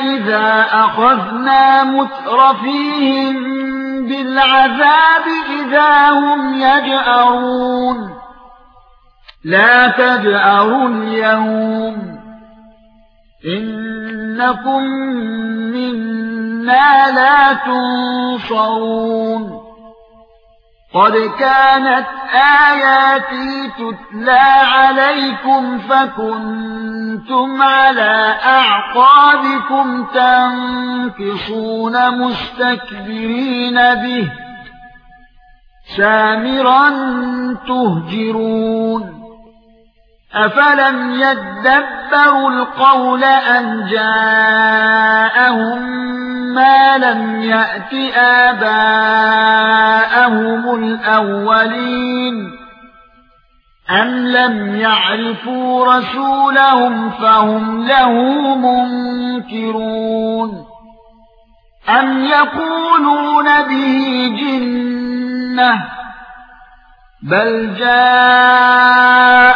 إذا أخذنا مترفيهم بالعذاب إذا هم يجأرون لا تجأروا اليوم إنكم منا لا تنصرون قد كانت آياتي تتلى عليكم فكنتم على أعقابكم تنكصون مستكبرين به سامرا تهجرون أفلم يدبروا القول أن جاءهم ما لم يأت آباءهم الأولين أم لم يعرفوا رسولهم فهم له منكرون أم يقولون به جنة بل جاءهم